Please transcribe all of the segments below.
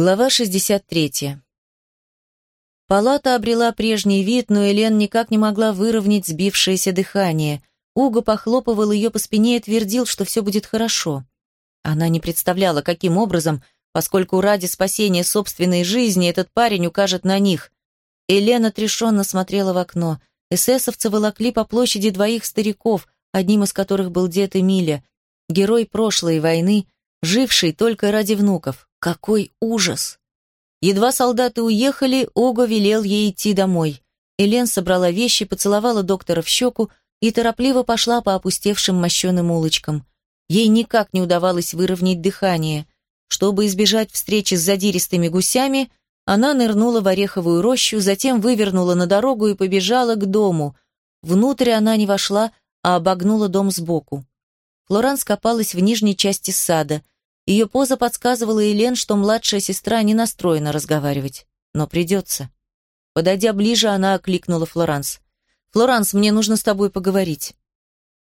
Глава 63. Палата обрела прежний вид, но Элен никак не могла выровнять сбившееся дыхание. Уго похлопывал ее по спине и твердил, что все будет хорошо. Она не представляла, каким образом, поскольку ради спасения собственной жизни этот парень укажет на них. Элен отрешенно смотрела в окно. Эсэсовцы волокли по площади двоих стариков, одним из которых был дед Эмиля, герой прошлой войны, живший только ради внуков. Какой ужас! Едва солдаты уехали, Ого велел ей идти домой. Элен собрала вещи, поцеловала доктора в щеку и торопливо пошла по опустевшим мощеным улочкам. Ей никак не удавалось выровнять дыхание. Чтобы избежать встречи с задиристыми гусями, она нырнула в ореховую рощу, затем вывернула на дорогу и побежала к дому. Внутрь она не вошла, а обогнула дом сбоку. Флоранс копалась в нижней части сада – ее поза подсказывала Елен, что младшая сестра не настроена разговаривать. Но придется. Подойдя ближе, она окликнула Флоранс. «Флоранс, мне нужно с тобой поговорить».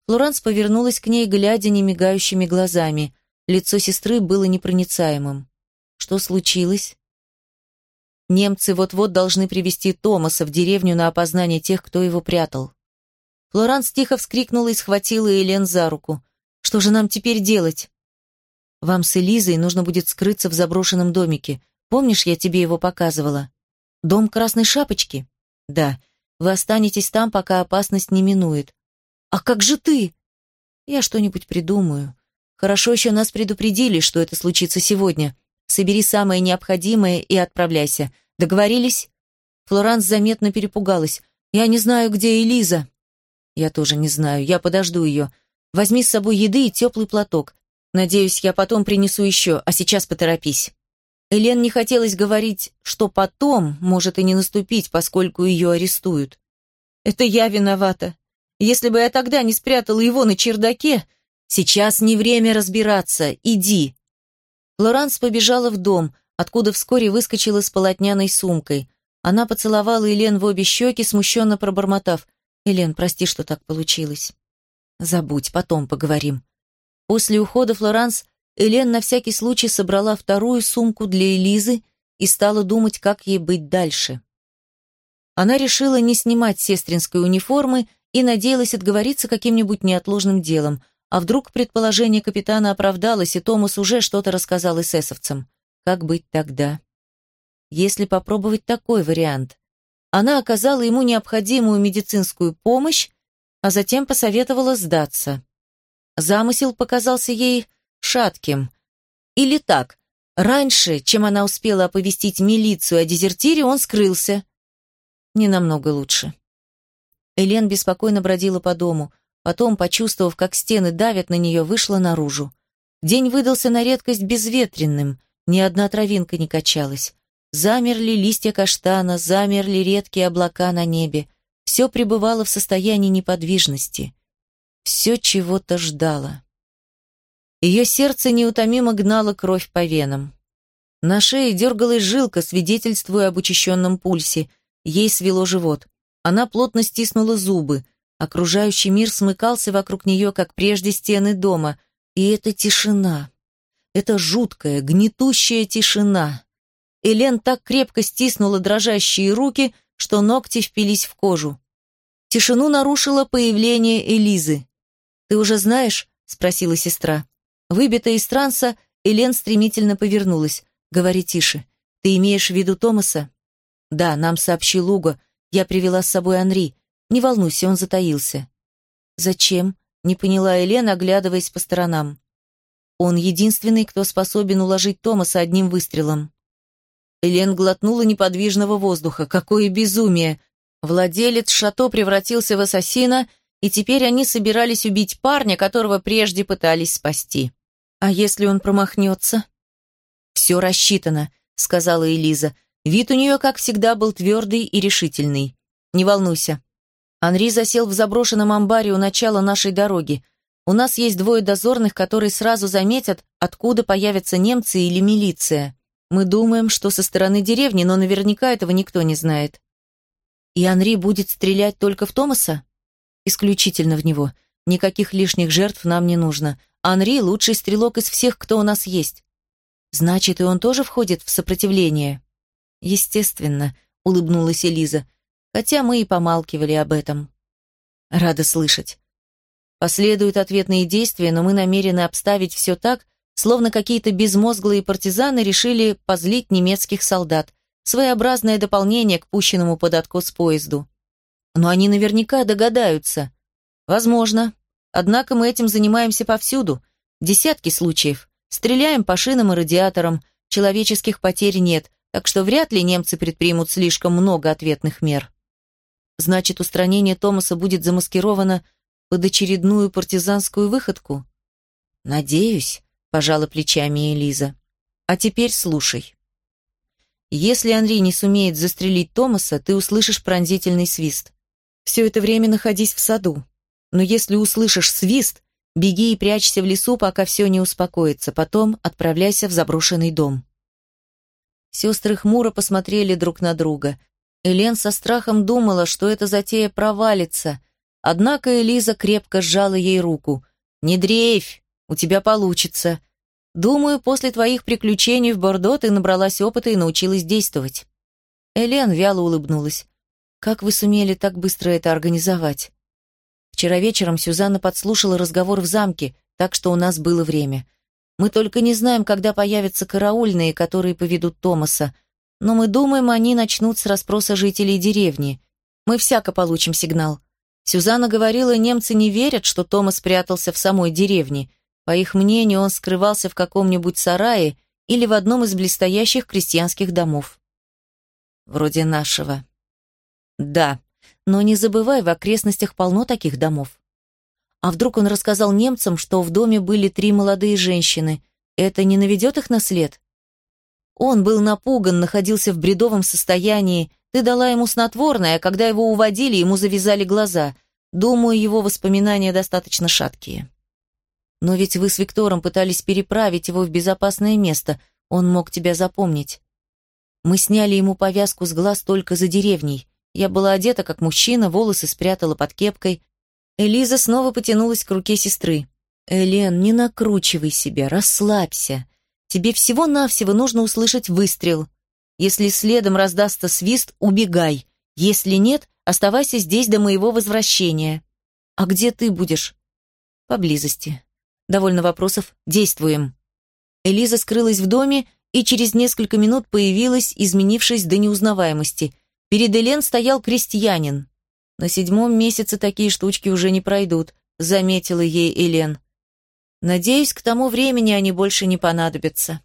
Флоранс повернулась к ней, глядя немигающими глазами. Лицо сестры было непроницаемым. «Что случилось?» «Немцы вот-вот должны привести Томаса в деревню на опознание тех, кто его прятал». Флоранс тихо вскрикнула и схватила Елен за руку. «Что же нам теперь делать?» Вам с Элизой нужно будет скрыться в заброшенном домике. Помнишь, я тебе его показывала? Дом Красной Шапочки? Да. Вы останетесь там, пока опасность не минует. А как же ты? Я что-нибудь придумаю. Хорошо еще нас предупредили, что это случится сегодня. Собери самое необходимое и отправляйся. Договорились? Флоранс заметно перепугалась. Я не знаю, где Элиза. Я тоже не знаю. Я подожду ее. Возьми с собой еды и теплый платок. Надеюсь, я потом принесу еще, а сейчас поторопись. Элен не хотелось говорить, что потом может и не наступить, поскольку ее арестуют. Это я виновата. Если бы я тогда не спрятала его на чердаке, сейчас не время разбираться, иди. Флоранс побежала в дом, откуда вскоре выскочила с полотняной сумкой. Она поцеловала Елен в обе щеки, смущенно пробормотав. «Элен, прости, что так получилось». «Забудь, потом поговорим», После ухода Флоранс Элен на всякий случай собрала вторую сумку для Элизы и стала думать, как ей быть дальше. Она решила не снимать сестринской униформы и надеялась отговориться каким-нибудь неотложным делом, а вдруг предположение капитана оправдалось, и Томас уже что-то рассказал эсэсовцам. Как быть тогда? Если попробовать такой вариант. Она оказала ему необходимую медицинскую помощь, а затем посоветовала сдаться. Замысел показался ей шатким. Или так, раньше, чем она успела оповестить милицию о дезертире, он скрылся. Не намного лучше. Элен беспокойно бродила по дому, потом, почувствовав, как стены давят на нее, вышла наружу. День выдался на редкость безветренным, ни одна травинка не качалась. Замерли листья каштана, замерли редкие облака на небе. Все пребывало в состоянии неподвижности все чего-то ждало. Ее сердце неутомимо гнало кровь по венам. На шее дергалась жилка, свидетельствуя об учащенном пульсе. Ей свело живот. Она плотно стиснула зубы. Окружающий мир смыкался вокруг нее, как прежде стены дома. И эта тишина. Это жуткая, гнетущая тишина. Элен так крепко стиснула дрожащие руки, что ногти впились в кожу. Тишину нарушило появление Элизы. «Ты уже знаешь?» — спросила сестра. Выбитая из транса, Элен стремительно повернулась. «Говори тише. Ты имеешь в виду Томаса?» «Да, нам сообщил Уго. Я привела с собой Анри. Не волнуйся, он затаился». «Зачем?» — не поняла Элен, оглядываясь по сторонам. «Он единственный, кто способен уложить Томаса одним выстрелом». Элен глотнула неподвижного воздуха. «Какое безумие!» Владелец шато превратился в ассасина — и теперь они собирались убить парня, которого прежде пытались спасти. А если он промахнется? «Все рассчитано», — сказала Элиза. Вид у нее, как всегда, был твердый и решительный. «Не волнуйся. Анри засел в заброшенном амбаре у начала нашей дороги. У нас есть двое дозорных, которые сразу заметят, откуда появятся немцы или милиция. Мы думаем, что со стороны деревни, но наверняка этого никто не знает». «И Анри будет стрелять только в Томаса?» Исключительно в него. Никаких лишних жертв нам не нужно. Анри – лучший стрелок из всех, кто у нас есть. Значит, и он тоже входит в сопротивление? Естественно, улыбнулась Элиза, хотя мы и помалкивали об этом. Рада слышать. Последуют ответные действия, но мы намерены обставить все так, словно какие-то безмозглые партизаны решили позлить немецких солдат, своеобразное дополнение к пущенному под откос поезду. Но они наверняка догадаются. Возможно. Однако мы этим занимаемся повсюду. Десятки случаев. Стреляем по шинам и радиаторам, человеческих потерь нет, так что вряд ли немцы предпримут слишком много ответных мер. Значит, устранение Томаса будет замаскировано под очередную партизанскую выходку? Надеюсь, пожала плечами Элиза. А теперь слушай. Если Анри не сумеет застрелить Томаса, ты услышишь пронзительный свист. Все это время находись в саду. Но если услышишь свист, беги и прячься в лесу, пока все не успокоится, потом отправляйся в заброшенный дом. Сестры хмуро посмотрели друг на друга. Элен со страхом думала, что эта затея провалится, однако Элиза крепко сжала ей руку. «Не дрейфь, у тебя получится. Думаю, после твоих приключений в Бордо ты набралась опыта и научилась действовать». Элен вяло улыбнулась. «Как вы сумели так быстро это организовать?» Вчера вечером Сюзанна подслушала разговор в замке, так что у нас было время. Мы только не знаем, когда появятся караульные, которые поведут Томаса, но мы думаем, они начнут с расспроса жителей деревни. Мы всяко получим сигнал. Сюзанна говорила, немцы не верят, что Томас спрятался в самой деревне. По их мнению, он скрывался в каком-нибудь сарае или в одном из блестящих крестьянских домов. Вроде нашего. Да, но не забывай, в окрестностях полно таких домов. А вдруг он рассказал немцам, что в доме были три молодые женщины? Это не наведет их на след? Он был напуган, находился в бредовом состоянии. Ты дала ему снотворное, а когда его уводили, ему завязали глаза. Думаю, его воспоминания достаточно шаткие. Но ведь вы с Виктором пытались переправить его в безопасное место. Он мог тебя запомнить. Мы сняли ему повязку с глаз только за деревней. Я была одета как мужчина, волосы спрятала под кепкой. Элиза снова потянулась к руке сестры. «Элен, не накручивай себя, расслабься. Тебе всего-навсего нужно услышать выстрел. Если следом раздастся свист, убегай. Если нет, оставайся здесь до моего возвращения. А где ты будешь? Поблизости. Довольно вопросов. Действуем. Элиза скрылась в доме и через несколько минут появилась, изменившись до неузнаваемости – Перед Элен стоял крестьянин. На седьмом месяце такие штучки уже не пройдут, заметила ей Элен. Надеюсь, к тому времени они больше не понадобятся.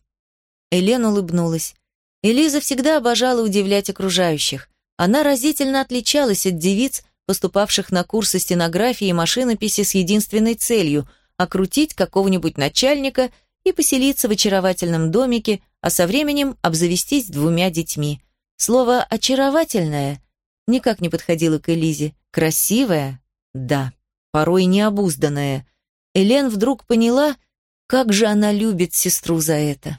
Элен улыбнулась. Элиза всегда обожала удивлять окружающих. Она разительно отличалась от девиц, поступавших на курсы стенографии и машинописи с единственной целью – окрутить какого-нибудь начальника и поселиться в очаровательном домике, а со временем обзавестись двумя детьми. Слово «очаровательное» никак не подходило к Элизе. Красивая? Да. Порой необузданная. Элен вдруг поняла, как же она любит сестру за это.